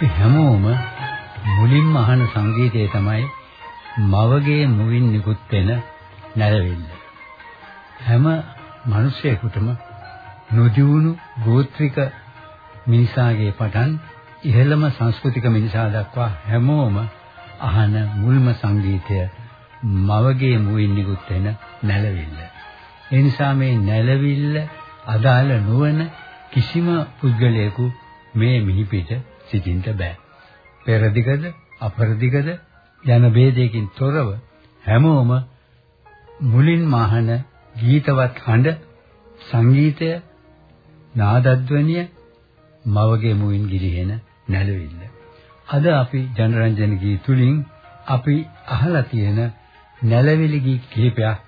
අපි හැමෝම මුලින්ම අහන සංගීතය තමයි මවගේ මුවින් නිකුත් වෙන නැරවිල්ල. හැම මිනිසෙකුටම නොදියුණු ගෝත්‍රික මිනිසාගේ පටන් ඉහළම සංස්කෘතික මිනිසා දක්වා හැමෝම අහන මුල්ම සංගීතය මවගේ මුවින් නිකුත් වෙන නැලවිල්ල. ඒ නිසා මේ නැලවිල්ල අදාළ නොවන කිසිම පුද්ගලයෙකු මේ මිහිපිට සිටින්න බෑ. පෙරදිගද අපරදිගද යන ભેදයකින් තොරව හැමෝම මුලින් මහන ගීතවත් හඬ සංගීතය නාදද්වනිය මවගේ මුවින් ගිලිහෙන නැලවිල්ල. අද අපි ජනරන්ජන ගී තුලින් අපි අහලා තියෙන නැලවිලි ගී කිහිපයක්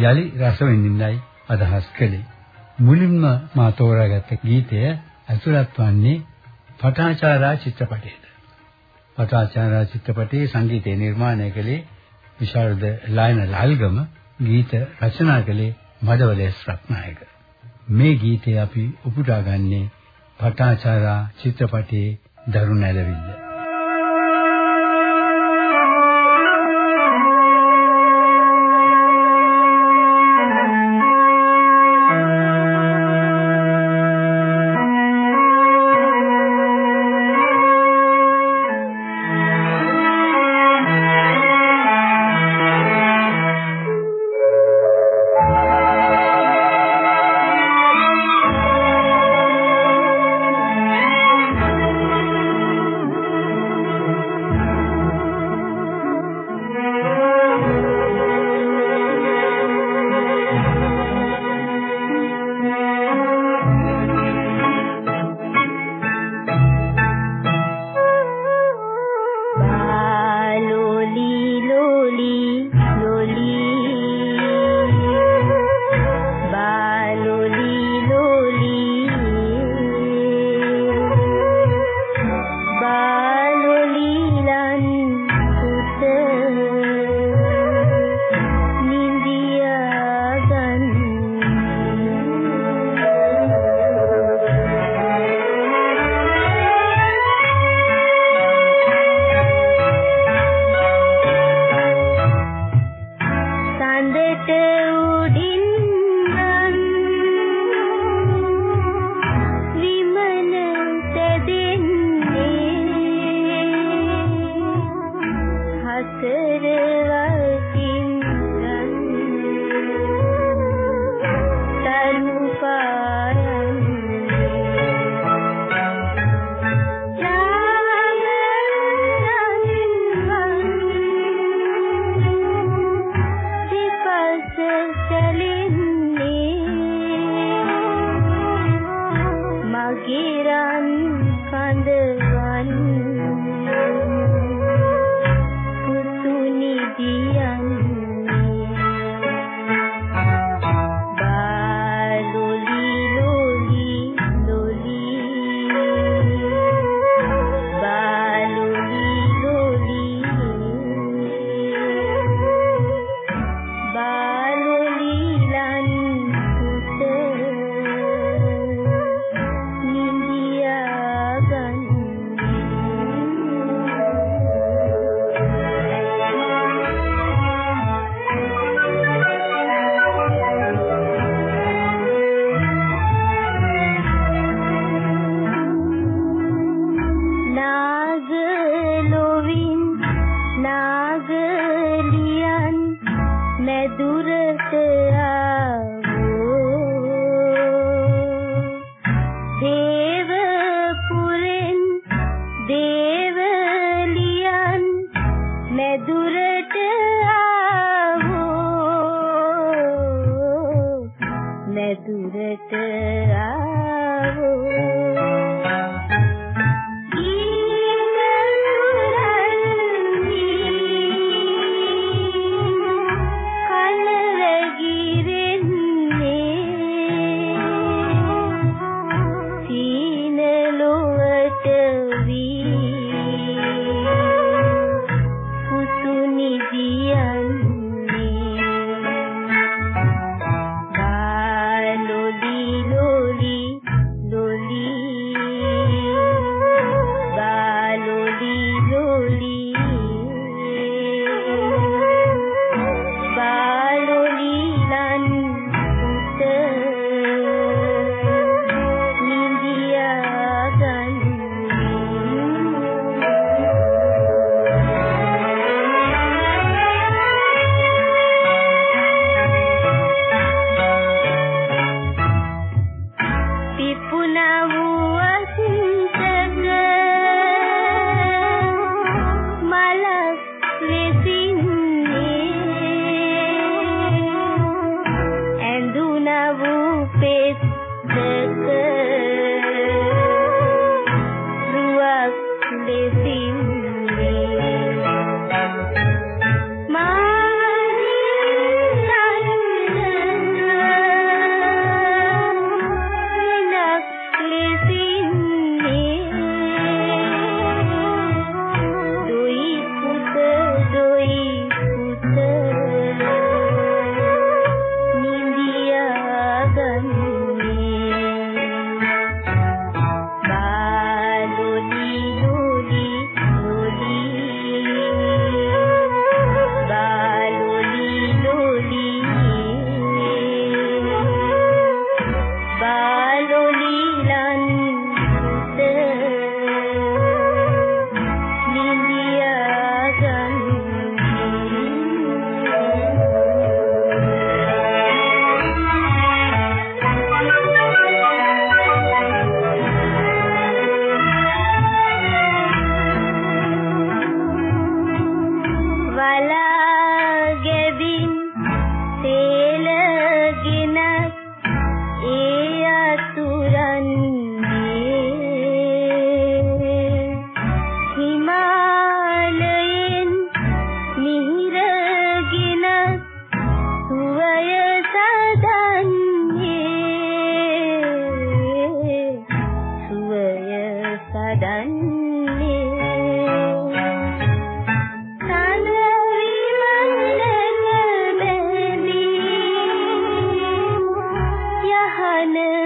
යලි රස විඳින්නයි අදහස් කළේ. මුලින්ම මා තෝරාගත්ත ගීතය ඇතුළත් වන්නේ පටාචාරා චිත්‍රපටයේද. පටාචාරා චිත්‍රපටයේ සංගීතය නිර්මාණය කළේ විශාරද ලයන ලල්ගම ගීත රචනා කළේ මඩවලේස් රත්නායක. මේ ගීතය අපි උපුටාගන්නේ පටාචාරා චිත්‍රපටයේ දරුණු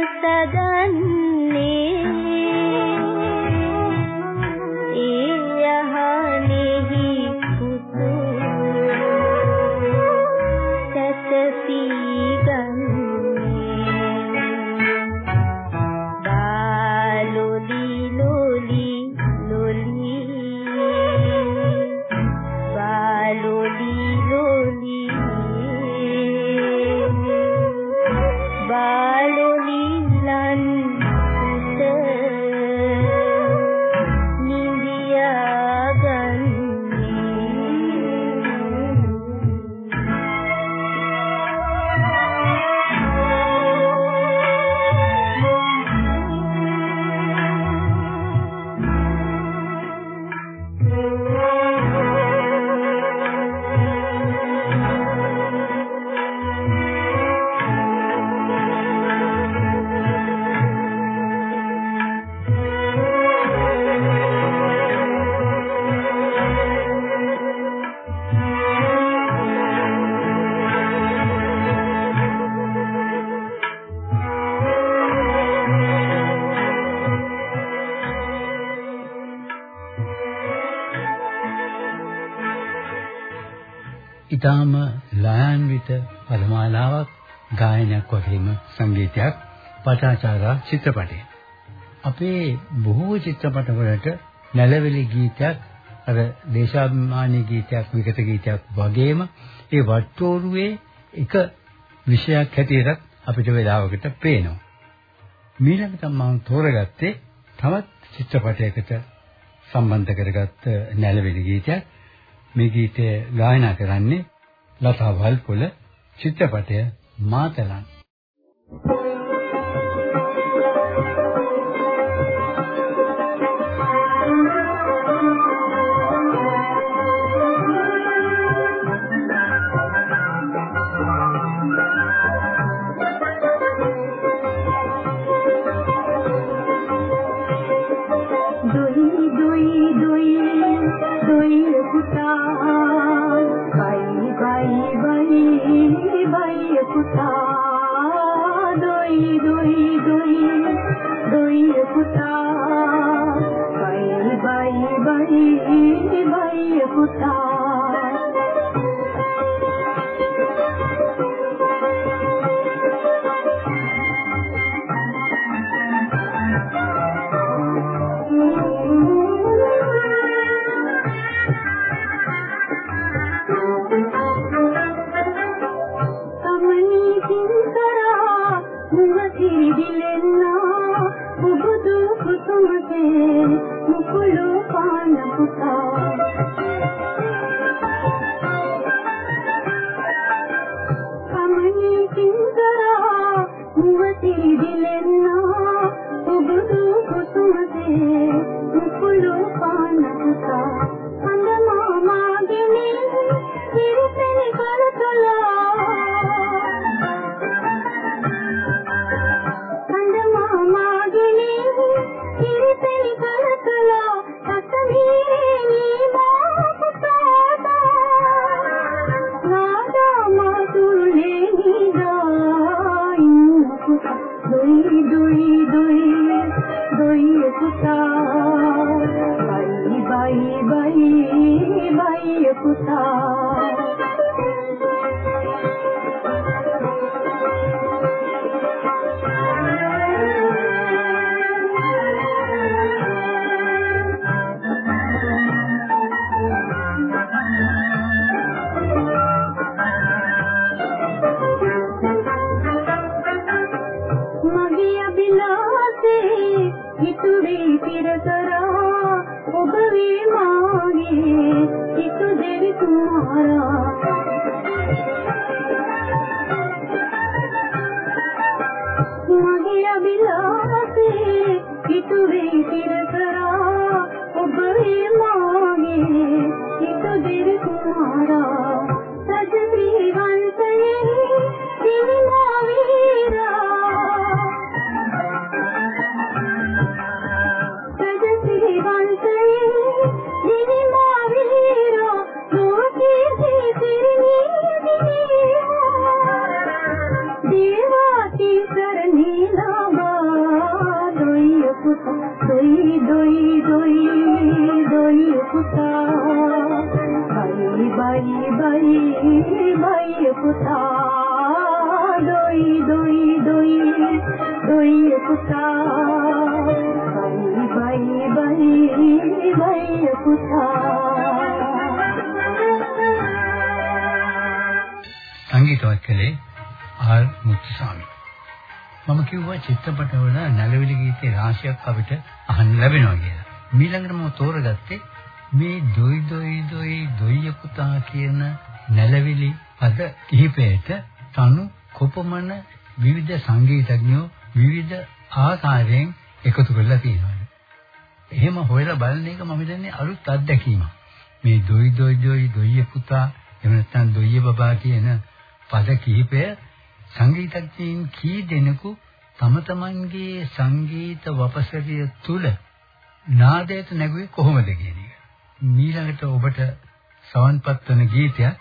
اهتدى ඊටාම ලායන්විත පදමාලාවක් ගායනයක් වගේම සංගීතයක් පටාචාරා චිත්‍රපටය. අපේ බොහෝ චිත්‍රපටවලට නැලවිලි ගීතයක් අර දේශාභිමානී ගීතයක් විගත ගීතයක් වගේම ඒ වට්ටෝරුවේ එක විෂයක් හැටියට අපිට වේලාවකට පේනවා. මීළඟට මම තෝරගත්තේ තවත් චිත්‍රපටයකට සම්බන්ධ කරගත්ත නැලවිලි ගීතයක්. මේ ගීතය ගායනා කරන්නේ ලතා වල්පොල චිත්‍රපටය මාතලන්. Thank you. ई दी पुता। දිලෙන්නා ඔබ දුක තුමසේ මුකුළු පාන පුතා කුමාරා සජ ශ්‍රී වංශයේ සංගීතවත් කළේ ආර් මුත්තුසාමි. මම කිව්වා චිත්‍රපටවල නැලවිලි ගීතේ රාශියක් අපිට අහන්න ලැබෙනවා කියලා. ඊළඟට මම තෝරගත්තේ මේ දොයි දොයි දොයි දොයිය පුතා කියන නැලවිලි පද කිහිපයට තනු කොපමණ විවිධ සංගීතඥයෝ විවිධ ආකාරයෙන් එකතු කරලා තියෙනවා. එහෙම හොයලා බලන එක මම හිතන්නේ අලුත් අත්දැකීමක්. මේ දොයි දොයි දොයි දොයිය පුතා එහෙම නැත්නම් දොයිය බබා කියන පද කිහිපය සංගීතඥයින් කී දෙනෙකු තම තමන්ගේ සංගීත වපසරිය තුල නාදයට නැගුවේ කොහොමද කියන එක. ඊළඟට ඔබට සවන්පත් වන ගීතයක්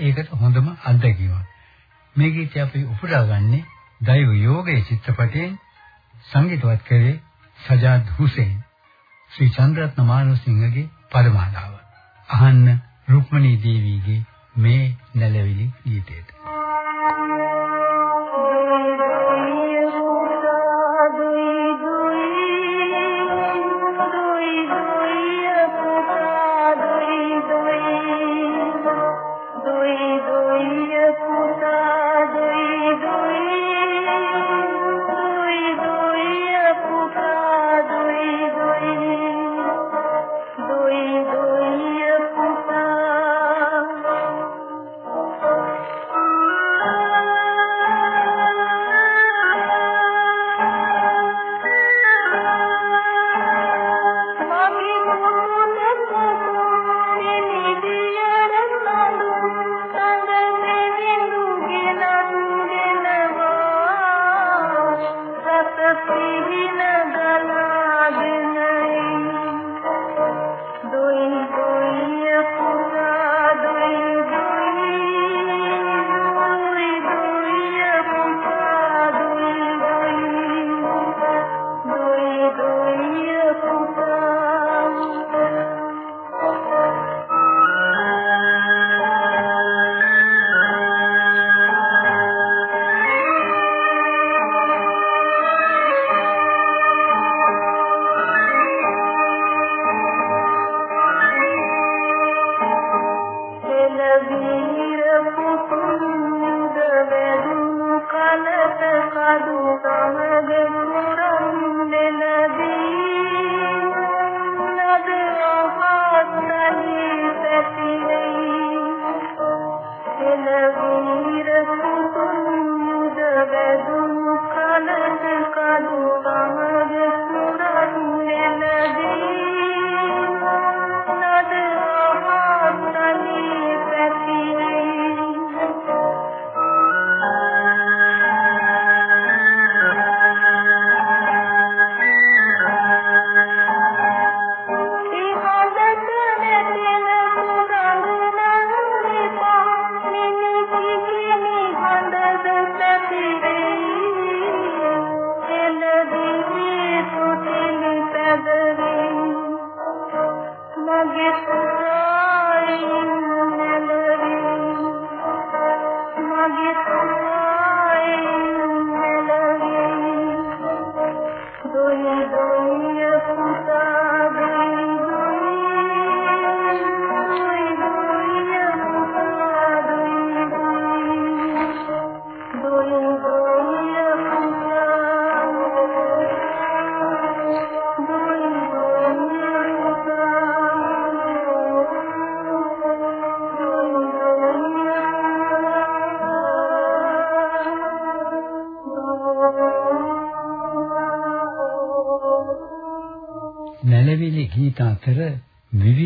ඒකට හොඳම අත්දැකීමක්. මේ ගීතය අපි උපුටාගන්නේ දෛව යෝගයේ චිත්‍රපටයෙන් සංගීතවත් කරේ සජාද් හුසේන් ශ්‍රී චන්ද්‍රරත්න මානවසිංහගේ පරමාලාව. අහන්න රුක්මනී දේවීගේ මේ නැලවිලි ගීතයට.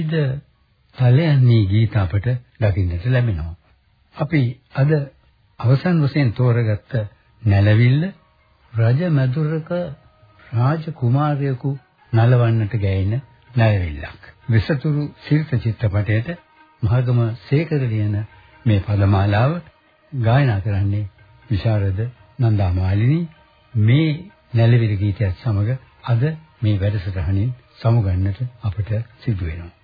විවිධ තලයන්හි ගීත අපට දකින්නට ලැබෙනවා. අපි අද අවසන් වශයෙන් තෝරගත්ත නැලවිල්ල රජ මැදුරක රාජ කුමාරයෙකු නලවන්නට ගැයෙන නැලවිල්ලක්. විසතුරු සිරිත චිත්‍රපටයට මහගම සේකර ලියන මේ පදමාලාව ගායනා කරන්නේ විශාරද නන්දාමාලිනී මේ නැලවිලි ගීතයත් සමග අද මේ වැඩසටහනින් සමුගන්නට අපට සිදු වෙනවා.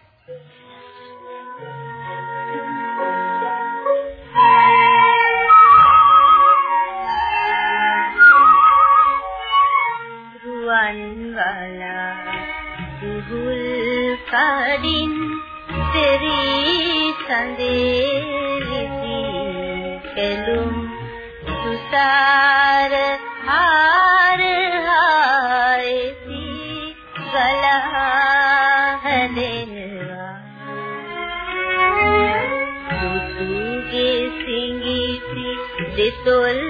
දුහුල් කඩින් තෙරි සඳේ විසි කෙලුම් සුසාර හාර දෙතොල්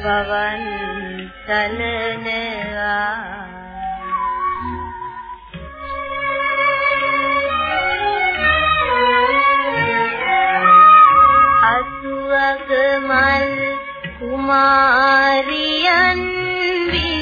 පවන් තනනවා අසුවක මල් කුමාරියන් දැල්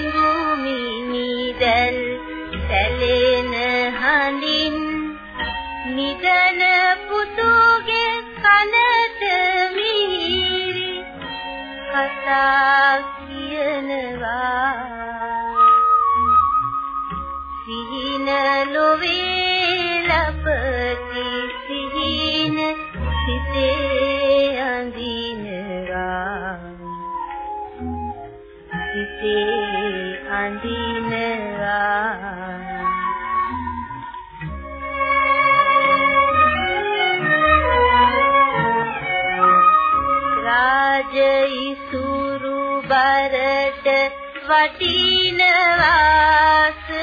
වටින වාසනාව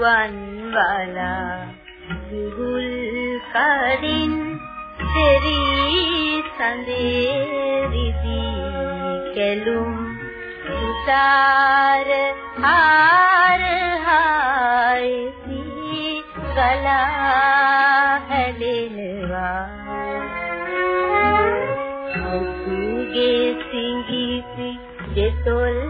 රුවන් වලා දුහුල් කඩින් දෙරි සඳේ රිදි කෙලුම් සුසාර හාර හායි ගලා හැලෙනවා. ඔහුගේ සිඟිසි දෙතොල්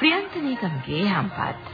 ප්‍රියන්ත නීගමගේ හම්පත්.